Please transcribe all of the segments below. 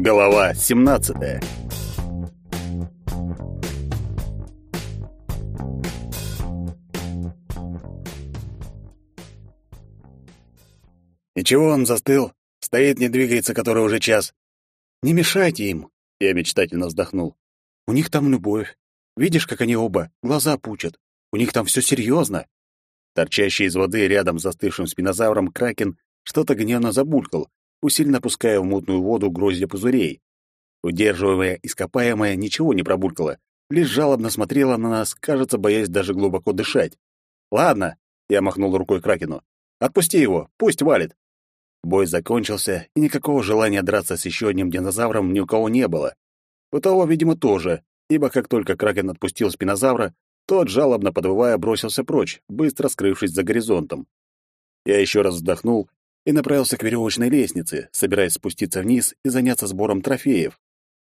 Голова 17. И чего он застыл? Стоит, не двигается, который уже час. Не мешайте им, я мечтательно вздохнул. У них там любовь. Видишь, как они оба глаза пучат. У них там все серьезно. Торчащий из воды рядом с застывшим спинозавром кракен что-то гневно забулькал, усиленно пуская в мутную воду гроздья пузырей. Удерживаемая ископаемая ничего не пробулькала, лишь жалобно смотрела на нас, кажется, боясь даже глубоко дышать. «Ладно», — я махнул рукой Кракену, — «отпусти его, пусть валит». Бой закончился, и никакого желания драться с еще одним динозавром ни у кого не было. У того, видимо, тоже, ибо как только Кракен отпустил спинозавра, тот, жалобно подвывая, бросился прочь, быстро скрывшись за горизонтом. Я еще раз вздохнул и направился к веревочной лестнице, собираясь спуститься вниз и заняться сбором трофеев.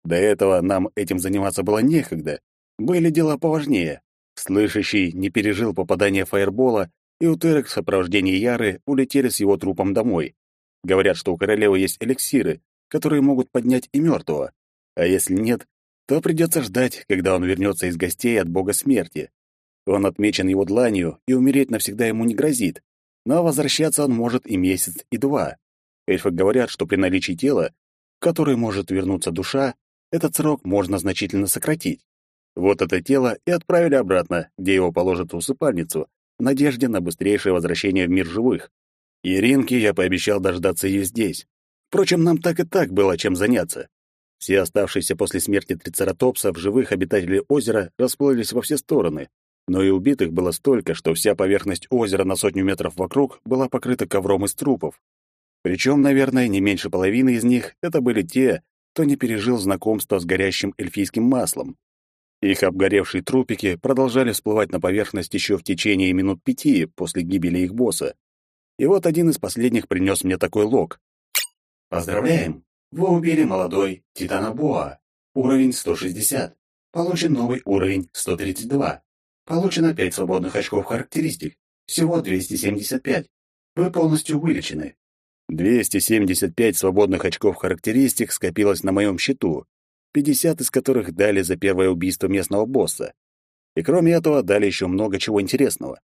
До этого нам этим заниматься было некогда. Были дела поважнее. Слышащий не пережил попадание фаербола, и утырок в сопровождении Яры улетели с его трупом домой. Говорят, что у королевы есть эликсиры, которые могут поднять и мертвого. А если нет, то придется ждать, когда он вернется из гостей от бога смерти. Он отмечен его дланью, и умереть навсегда ему не грозит. Но возвращаться он может и месяц, и два. Эльфы говорят, что при наличии тела, в которое может вернуться душа, этот срок можно значительно сократить. Вот это тело и отправили обратно, где его положат в усыпальницу, в надежде на быстрейшее возвращение в мир живых. Иринке я пообещал дождаться ее здесь. Впрочем, нам так и так было чем заняться. Все оставшиеся после смерти трицератопса в живых обитатели озера расплылись во все стороны, но и убитых было столько, что вся поверхность озера на сотню метров вокруг была покрыта ковром из трупов. Причем, наверное, не меньше половины из них это были те, кто не пережил знакомство с горящим эльфийским маслом. Их обгоревшие трупики продолжали всплывать на поверхность еще в течение минут пяти после гибели их босса. И вот один из последних принес мне такой лог. «Поздравляем! Вы убили молодой Титана Боа. Уровень 160. Получен новый уровень 132. Получено 5 свободных очков характеристик. Всего 275. Вы полностью вылечены. 275 свободных очков характеристик скопилось на моем счету, 50 из которых дали за первое убийство местного босса. И кроме этого дали еще много чего интересного.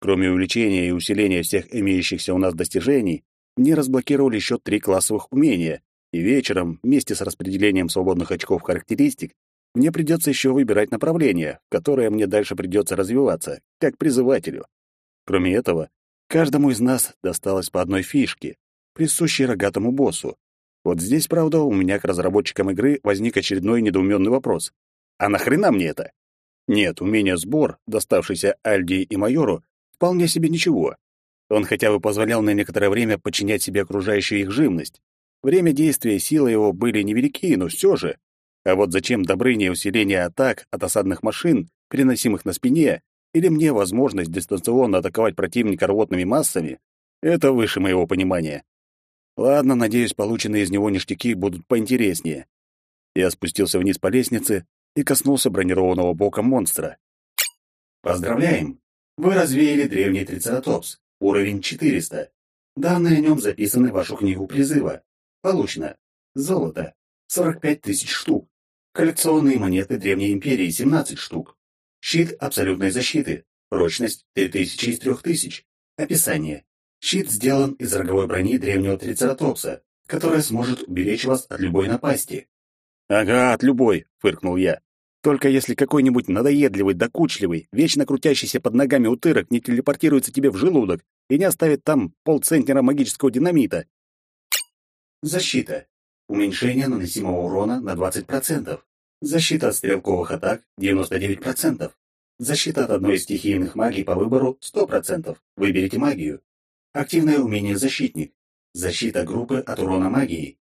Кроме увеличения и усиления всех имеющихся у нас достижений, мне разблокировали еще три классовых умения, и вечером, вместе с распределением свободных очков характеристик, мне придется еще выбирать направление, которое мне дальше придется развиваться, как призывателю. Кроме этого, каждому из нас досталось по одной фишке, присущей рогатому боссу. Вот здесь, правда, у меня к разработчикам игры возник очередной недоуменный вопрос. А нахрена мне это? Нет, умение сбор, доставшийся Альди и майору, вполне себе ничего. Он хотя бы позволял на некоторое время подчинять себе окружающую их живность, Время действия и сила его были невелики, но все же. А вот зачем Добрыне усиление атак от осадных машин, переносимых на спине, или мне возможность дистанционно атаковать противника рвотными массами, это выше моего понимания. Ладно, надеюсь, полученные из него ништяки будут поинтереснее. Я спустился вниз по лестнице и коснулся бронированного бока монстра. Поздравляем! Вы развеяли древний трицератопс, уровень 400. Данные о нем записаны в вашу книгу призыва. Получено. Золото. 45 тысяч штук. Коллекционные монеты Древней Империи 17 штук. Щит абсолютной защиты. Прочность 3000 из 3000. Описание. Щит сделан из роговой брони древнего трицератопса, которая сможет уберечь вас от любой напасти. «Ага, от любой», — фыркнул я. «Только если какой-нибудь надоедливый, докучливый, вечно крутящийся под ногами утырок не телепортируется тебе в желудок и не оставит там полцентнера магического динамита, Защита. Уменьшение наносимого урона на 20%. Защита от стрелковых атак 99%. Защита от одной из стихийных магий по выбору 100%. Выберите магию. Активное умение защитник. Защита группы от урона магии.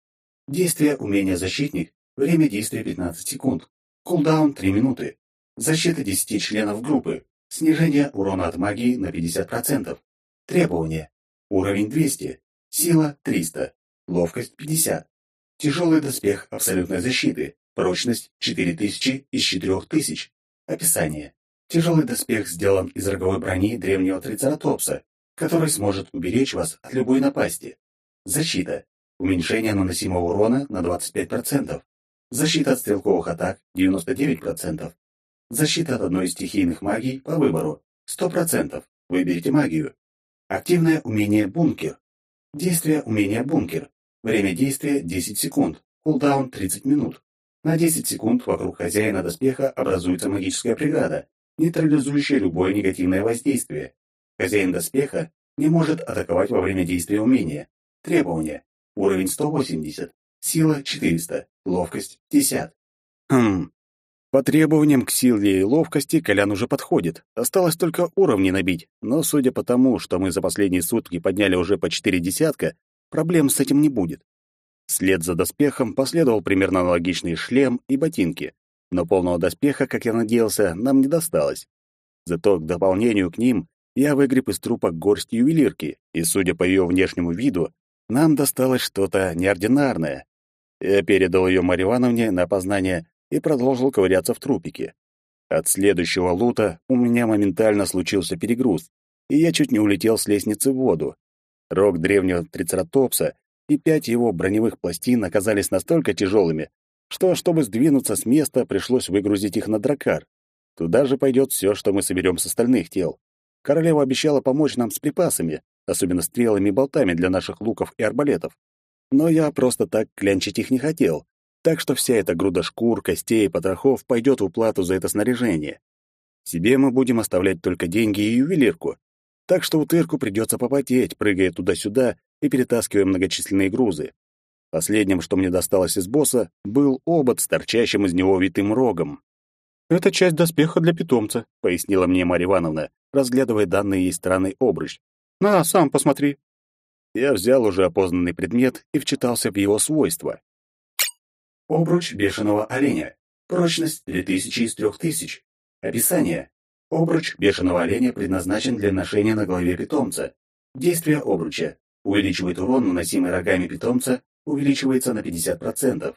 Действие умения защитник. Время действия 15 секунд. Кулдаун 3 минуты. Защита 10 членов группы. Снижение урона от магии на 50%. Требования. Уровень 200. Сила 300. Ловкость 50. Тяжелый доспех абсолютной защиты. Прочность 4000 из 4000. Описание. Тяжелый доспех сделан из роговой брони древнего трицератопса, который сможет уберечь вас от любой напасти. Защита. Уменьшение наносимого урона на 25%. Защита от стрелковых атак 99%. Защита от одной из стихийных магий по выбору 100%. Выберите магию. Активное умение «Бункер». Действие умения «Бункер». Время действия 10 секунд. Кулдаун 30 минут. На 10 секунд вокруг хозяина доспеха образуется магическая преграда, нейтрализующая любое негативное воздействие. Хозяин доспеха не может атаковать во время действия умения. Требования. Уровень 180. Сила 400. Ловкость 50. Хм. По требованиям к силе и ловкости Колян уже подходит. Осталось только уровни набить, но судя по тому, что мы за последние сутки подняли уже по четыре десятка, проблем с этим не будет. Вслед за доспехом последовал примерно аналогичный шлем и ботинки, но полного доспеха, как я надеялся, нам не досталось. Зато к дополнению к ним я выгреб из трупа горсть ювелирки, и, судя по ее внешнему виду, нам досталось что-то неординарное. Я передал ее Марье Ивановне на опознание и продолжил ковыряться в трупике. От следующего лута у меня моментально случился перегруз, и я чуть не улетел с лестницы в воду. Рог древнего трицератопса и пять его броневых пластин оказались настолько тяжелыми, что, чтобы сдвинуться с места, пришлось выгрузить их на дракар. Туда же пойдет все, что мы соберем с остальных тел. Королева обещала помочь нам с припасами, особенно стрелами и болтами для наших луков и арбалетов. Но я просто так клянчить их не хотел, так что вся эта груда шкур, костей и потрохов пойдет в уплату за это снаряжение. Себе мы будем оставлять только деньги и ювелирку, так что утырку придется попотеть, прыгая туда-сюда и перетаскивая многочисленные грузы. Последним, что мне досталось из босса, был обод с торчащим из него витым рогом. «Это часть доспеха для питомца», — пояснила мне Марья Ивановна, разглядывая данный ей странный обруч. «На, сам посмотри». Я взял уже опознанный предмет и вчитался в его свойства. Обруч бешеного оленя. Прочность 3000 из 3000. Описание. Обруч бешеного оленя предназначен для ношения на голове питомца. Действие обруча. Увеличивает урон, наносимый рогами питомца, увеличивается на 50%.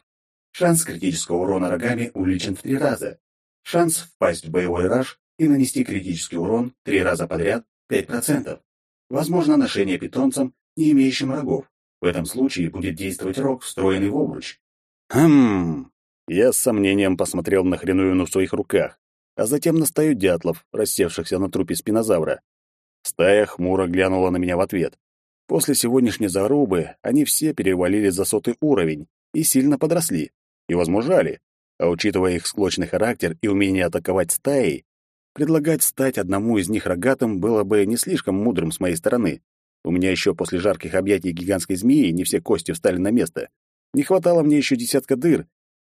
Шанс критического урона рогами увеличен в три раза. Шанс впасть в боевой раж и нанести критический урон три раза подряд 5%. Возможно ношение питомцем, не имеющим рогов. В этом случае будет действовать рог, встроенный в обруч. Хм. Я с сомнением посмотрел на хреновину в своих руках, а затем на стаю дятлов, рассевшихся на трупе спинозавра. Стая хмуро глянула на меня в ответ. После сегодняшней зарубы они все перевалили за сотый уровень и сильно подросли, и возмужали. А учитывая их склочный характер и умение атаковать стаей, предлагать стать одному из них рогатым было бы не слишком мудрым с моей стороны. У меня еще после жарких объятий гигантской змеи не все кости встали на место. Не хватало мне еще десятка дыр.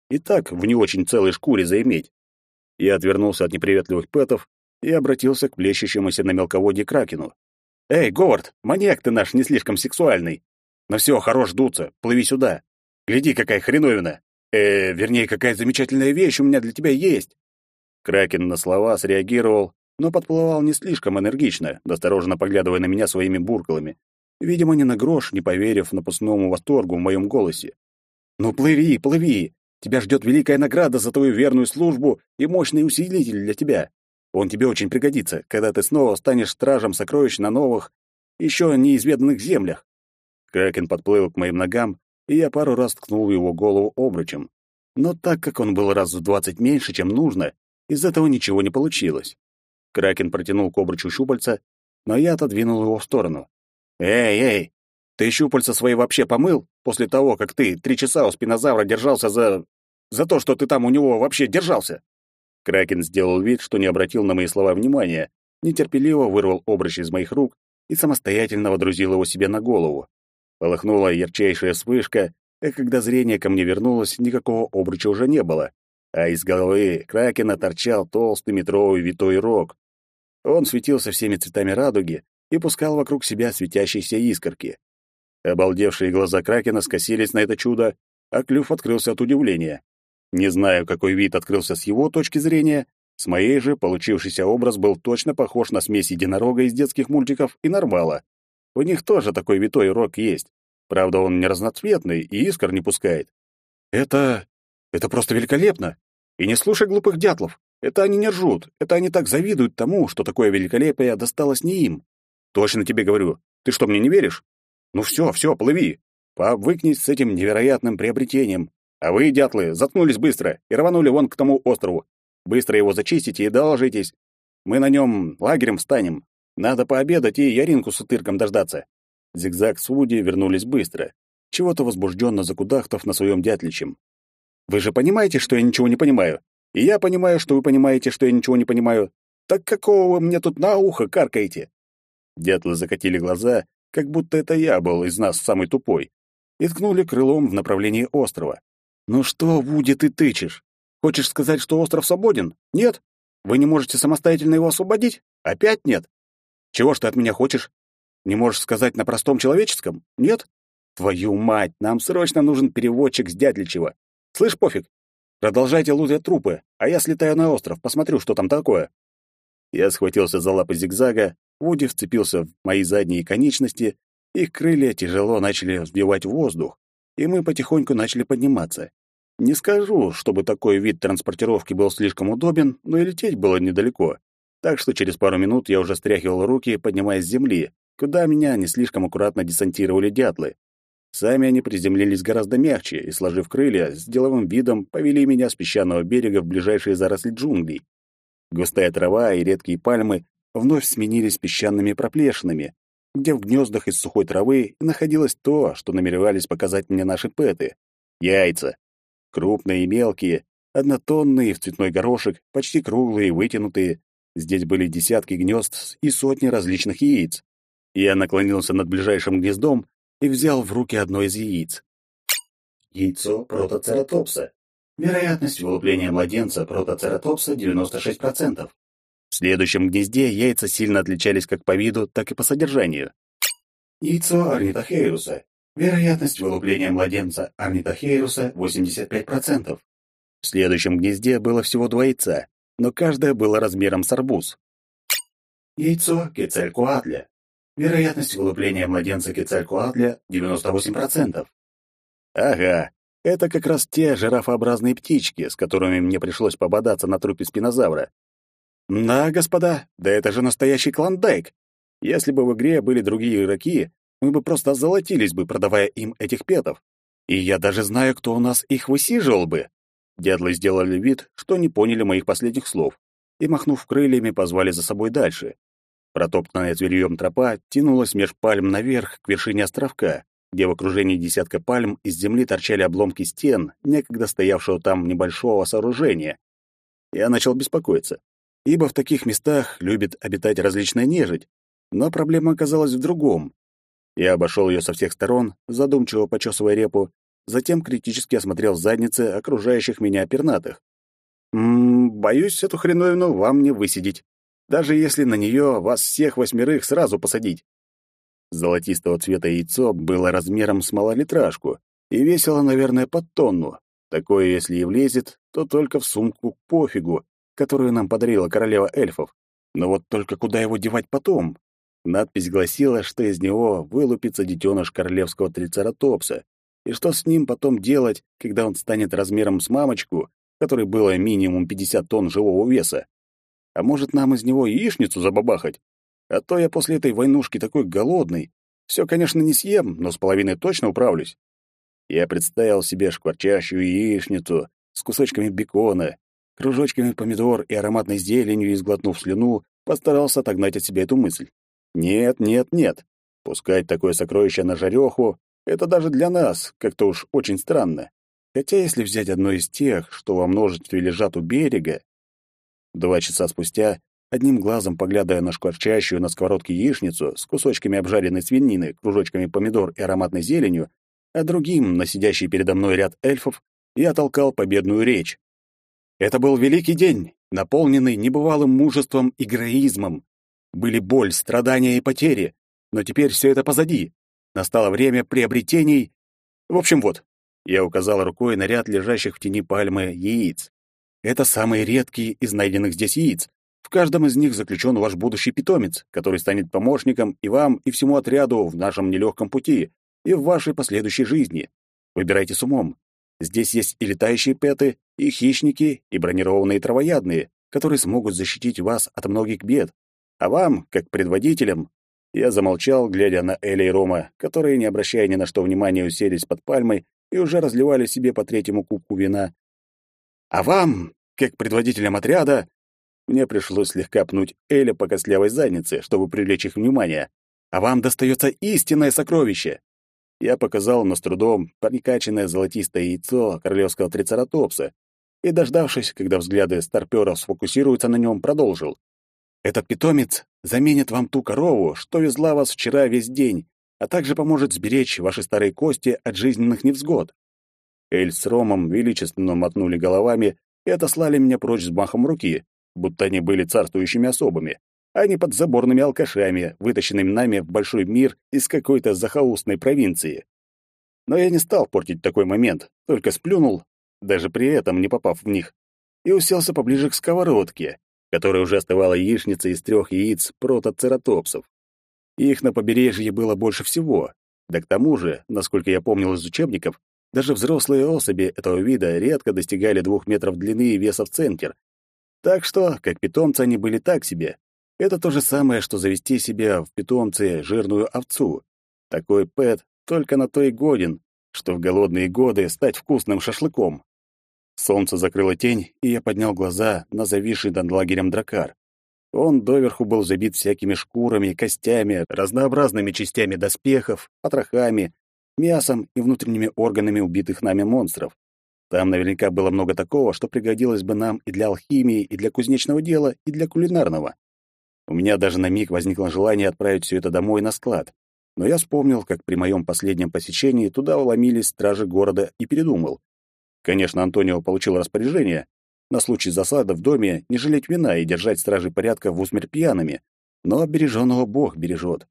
И так в не очень целой шкуре заиметь. Я отвернулся от неприветливых пэтов и обратился к плещущемуся на мелководье кракену. «Эй, Говард, маньяк ты наш не слишком сексуальный. Но все, хорош дуться, плыви сюда. Гляди, какая хреновина. Э, вернее, какая замечательная вещь у меня для тебя есть». Кракен на слова среагировал, но подплывал не слишком энергично, осторожно поглядывая на меня своими буркалами. Видимо, ни на грош, не поверив напускному восторгу в моем голосе. «Ну плыви, плыви! Тебя ждет великая награда за твою верную службу и мощный усилитель для тебя. Он тебе очень пригодится, когда ты снова станешь стражем сокровищ на новых, еще неизведанных землях». Кракен подплыл к моим ногам, и я пару раз ткнул его голову обручем. Но так как он был раз в двадцать меньше, чем нужно, из этого ничего не получилось. Кракен протянул к обручу щупальца, но я отодвинул его в сторону. «Эй, эй, ты щупальца свои вообще помыл после того, как ты три часа у спинозавра держался за... за то, что ты там у него вообще держался?» Кракен сделал вид, что не обратил на мои слова внимания, нетерпеливо вырвал обруч из моих рук и самостоятельно водрузил его себе на голову. Полыхнула ярчайшая вспышка, и когда зрение ко мне вернулось, никакого обруча уже не было, а из головы Кракена торчал толстый метровый витой рог. Он светился всеми цветами радуги и пускал вокруг себя светящиеся искорки. Обалдевшие глаза Кракена скосились на это чудо, а клюв открылся от удивления. Не знаю, какой вид открылся с его точки зрения, с моей же получившийся образ был точно похож на смесь единорога из детских мультиков и нормала. У них тоже такой витой рог есть. Правда, он не разноцветный и искр не пускает. Это... это просто великолепно. И не слушай глупых дятлов. Это они не ржут. Это они так завидуют тому, что такое великолепие досталось не им. Точно тебе говорю. Ты что, мне не веришь? Ну все, все, плыви. Повыкнись с этим невероятным приобретением. А вы, дятлы, заткнулись быстро и рванули вон к тому острову. Быстро его зачистите и доложитесь. Мы на нем лагерем встанем. Надо пообедать и Яринку с утырком дождаться. Зигзаг с Вуди вернулись быстро, чего-то возбужденно закудахтав на своем дятличем. Вы же понимаете, что я ничего не понимаю? И я понимаю, что вы понимаете, что я ничего не понимаю. Так какого вы мне тут на ухо каркаете? Дятлы закатили глаза, как будто это я был из нас самый тупой, и ткнули крылом в направлении острова. «Ну что, Вуди, ты тычешь? Хочешь сказать, что остров свободен? Нет? Вы не можете самостоятельно его освободить? Опять нет? Чего ж ты от меня хочешь? Не можешь сказать на простом человеческом? Нет? Твою мать, нам срочно нужен переводчик с Дятличева. Слышь, пофиг. Продолжайте лутать трупы, а я слетаю на остров, посмотрю, что там такое. Я схватился за лапы зигзага, Вуди вцепился в мои задние конечности, их крылья тяжело начали взбивать воздух, и мы потихоньку начали подниматься. Не скажу, чтобы такой вид транспортировки был слишком удобен, но и лететь было недалеко. Так что через пару минут я уже стряхивал руки, поднимаясь с земли, куда меня не слишком аккуратно десантировали дятлы. Сами они приземлились гораздо мягче и, сложив крылья, с деловым видом повели меня с песчаного берега в ближайшие заросли джунглей. Густая трава и редкие пальмы вновь сменились песчаными проплешинами, где в гнездах из сухой травы находилось то, что намеревались показать мне наши пэты — яйца. Крупные и мелкие, однотонные в цветной горошек, почти круглые и вытянутые. Здесь были десятки гнезд и сотни различных яиц. Я наклонился над ближайшим гнездом и взял в руки одно из яиц. Яйцо протоцератопса. Вероятность вылупления младенца протоцератопса 96%. В следующем гнезде яйца сильно отличались как по виду, так и по содержанию. Яйцо орнитохейруса. Вероятность вылупления младенца орнитохейруса 85%. В следующем гнезде было всего два яйца, но каждое было размером с арбуз. Яйцо кецалькуатля. Вероятность вылупления младенца кецалькуатля 98%. Ага, это как раз те жирафообразные птички, с которыми мне пришлось пободаться на трупе спинозавра. Да, господа, да это же настоящий клондайк. Если бы в игре были другие игроки, мы бы просто озолотились бы, продавая им этих петов. И я даже знаю, кто у нас их высиживал бы. Дядлы сделали вид, что не поняли моих последних слов, и, махнув крыльями, позвали за собой дальше. Протоптанная зверьем тропа тянулась меж пальм наверх к вершине островка, где в окружении десятка пальм из земли торчали обломки стен, некогда стоявшего там небольшого сооружения. Я начал беспокоиться, ибо в таких местах любит обитать различная нежить, но проблема оказалась в другом. Я обошел ее со всех сторон, задумчиво почесывая репу, затем критически осмотрел задницы окружающих меня пернатых. «М-м, боюсь, эту хреновину вам не высидеть, даже если на нее вас всех восьмерых сразу посадить». Золотистого цвета яйцо было размером с малолитражку и весило, наверное, под тонну. Такое, если и влезет, то только в сумку пофигу, которую нам подарила королева эльфов. Но вот только куда его девать потом? Надпись гласила, что из него вылупится детеныш королевского трицератопса, и что с ним потом делать, когда он станет размером с мамочку, которой было минимум 50 тонн живого веса. А может, нам из него яичницу забабахать? А то я после этой войнушки такой голодный. Все, конечно, не съем, но с половиной точно управлюсь. Я представил себе шкварчащую яичницу с кусочками бекона, кружочками помидор и ароматной зеленью, и, сглотнув слюну, постарался отогнать от себя эту мысль. Нет, нет, нет. Пускать такое сокровище на жареху — это даже для нас как-то уж очень странно. Хотя если взять одно из тех, что во множестве лежат у берега... Два часа спустя, одним глазом поглядывая на шкварчащую на сковородке яичницу с кусочками обжаренной свинины, кружочками помидор и ароматной зеленью, а другим на сидящий передо мной ряд эльфов, я толкал победную речь. Это был великий день, наполненный небывалым мужеством и героизмом, были боль, страдания и потери, но теперь все это позади. Настало время приобретений. В общем, вот. Я указал рукой на ряд лежащих в тени пальмы яиц. Это самые редкие из найденных здесь яиц. В каждом из них заключен ваш будущий питомец, который станет помощником и вам, и всему отряду в нашем нелегком пути, и в вашей последующей жизни. Выбирайте с умом. Здесь есть и летающие петы, и хищники, и бронированные травоядные, которые смогут защитить вас от многих бед. А вам, как предводителям, Я замолчал, глядя на Эля и Рома, которые, не обращая ни на что внимания, уселись под пальмой и уже разливали себе по третьему кубку вина. «А вам, как предводителям отряда...» Мне пришлось слегка пнуть Эля по костлявой заднице, чтобы привлечь их внимание. «А вам достается истинное сокровище!» Я показал на с трудом прикачанное золотистое яйцо королевского трицератопса и, дождавшись, когда взгляды старпёров сфокусируются на нем, продолжил. «Этот питомец заменит вам ту корову, что везла вас вчера весь день, а также поможет сберечь ваши старые кости от жизненных невзгод». Эль с Ромом величественно мотнули головами и отослали меня прочь с махом руки, будто они были царствующими особами, а не подзаборными алкашами, вытащенными нами в большой мир из какой-то захолустной провинции. Но я не стал портить такой момент, только сплюнул, даже при этом не попав в них, и уселся поближе к сковородке, которая уже остывала яичница из трех яиц протоцератопсов. Их на побережье было больше всего. Да к тому же, насколько я помнил из учебников, даже взрослые особи этого вида редко достигали двух метров длины и веса в центр. Так что, как питомцы, они были так себе. Это то же самое, что завести себе в питомце жирную овцу. Такой пэт только на то и годен, что в голодные годы стать вкусным шашлыком. Солнце закрыло тень, и я поднял глаза на зависший над лагерем дракар. Он доверху был забит всякими шкурами, костями, разнообразными частями доспехов, потрохами, мясом и внутренними органами убитых нами монстров. Там наверняка было много такого, что пригодилось бы нам и для алхимии, и для кузнечного дела, и для кулинарного. У меня даже на миг возникло желание отправить все это домой на склад. Но я вспомнил, как при моем последнем посещении туда вломились стражи города и передумал. Конечно, Антонио получил распоряжение на случай засады в доме не жалеть вина и держать стражи порядка в усмерть пьяными, но береженного Бог бережет.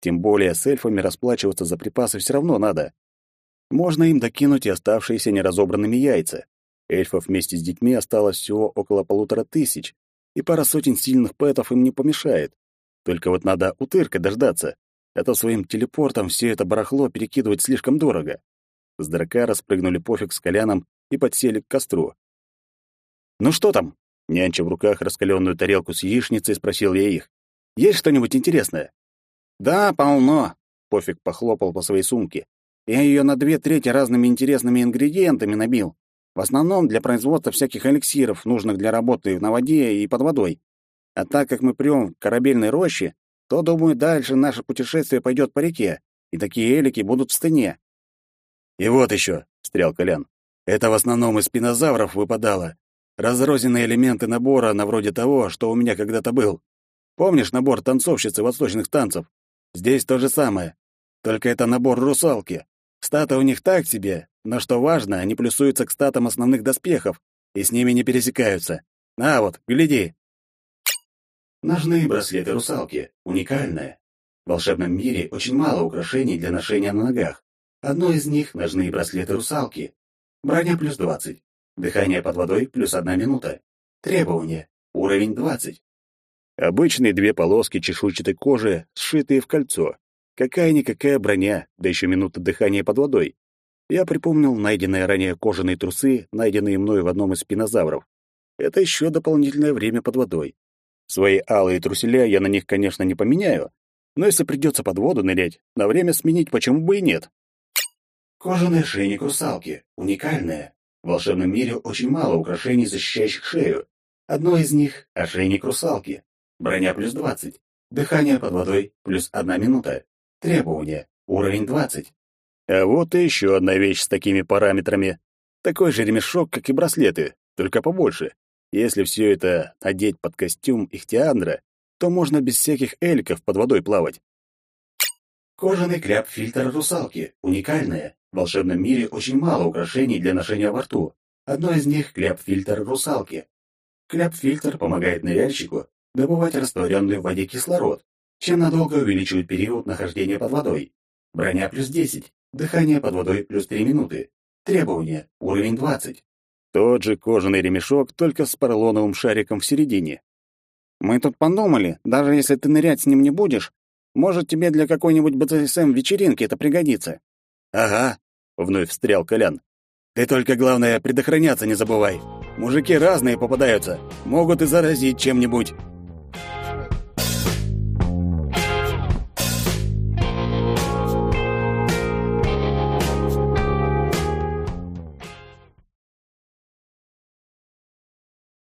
Тем более с эльфами расплачиваться за припасы все равно надо. Можно им докинуть и оставшиеся неразобранными яйца. Эльфов вместе с детьми осталось всего около полутора тысяч, и пара сотен сильных пэтов им не помешает. Только вот надо утырка дождаться, а то своим телепортом все это барахло перекидывать слишком дорого. С дракара спрыгнули пофиг с Коляном и подсели к костру. «Ну что там?» Нянча в руках раскаленную тарелку с яичницей, спросил я их. «Есть что-нибудь интересное?» «Да, полно», — Пофиг похлопал по своей сумке. «Я ее на две трети разными интересными ингредиентами набил. В основном для производства всяких эликсиров, нужных для работы на воде и под водой. А так как мы прём корабельной роще, то, думаю, дальше наше путешествие пойдет по реке, и такие элики будут в стене». «И вот еще», — встрял Колян. Это в основном из спинозавров выпадало. Разрозненные элементы набора на вроде того, что у меня когда-то был. Помнишь набор танцовщицы восточных танцев? Здесь то же самое. Только это набор русалки. Статы у них так себе, но что важно, они плюсуются к статам основных доспехов и с ними не пересекаются. На вот, гляди. Ножные браслеты русалки. Уникальные. В волшебном мире очень мало украшений для ношения на ногах. Одно из них — ножные браслеты русалки. Броня плюс 20. Дыхание под водой плюс одна минута. Требования. Уровень 20. Обычные две полоски чешуйчатой кожи, сшитые в кольцо. Какая-никакая броня, да еще минута дыхания под водой. Я припомнил найденные ранее кожаные трусы, найденные мной в одном из спинозавров. Это еще дополнительное время под водой. Свои алые труселя я на них, конечно, не поменяю, но если придется под воду нырять, на время сменить почему бы и нет. Кожаный ошейник русалки. Уникальное. В волшебном мире очень мало украшений, защищающих шею. Одно из них — ошейник русалки. Броня плюс 20. Дыхание под водой плюс одна минута. Требования. Уровень 20. А вот и еще одна вещь с такими параметрами. Такой же ремешок, как и браслеты, только побольше. Если все это одеть под костюм ихтиандра, то можно без всяких эльков под водой плавать. Кожаный кляп-фильтр русалки. Уникальное. В волшебном мире очень мало украшений для ношения во рту. Одно из них — кляп-фильтр русалки. Кляп-фильтр помогает ныряльщику добывать растворенный в воде кислород, чем надолго увеличивает период нахождения под водой. Броня плюс 10, дыхание под водой плюс 3 минуты. Требования — уровень 20. Тот же кожаный ремешок, только с поролоновым шариком в середине. Мы тут подумали, даже если ты нырять с ним не будешь, может, тебе для какой-нибудь БЦСМ-вечеринки это пригодится. Ага, — вновь встрял Колян. «Ты только, главное, предохраняться не забывай. Мужики разные попадаются, могут и заразить чем-нибудь».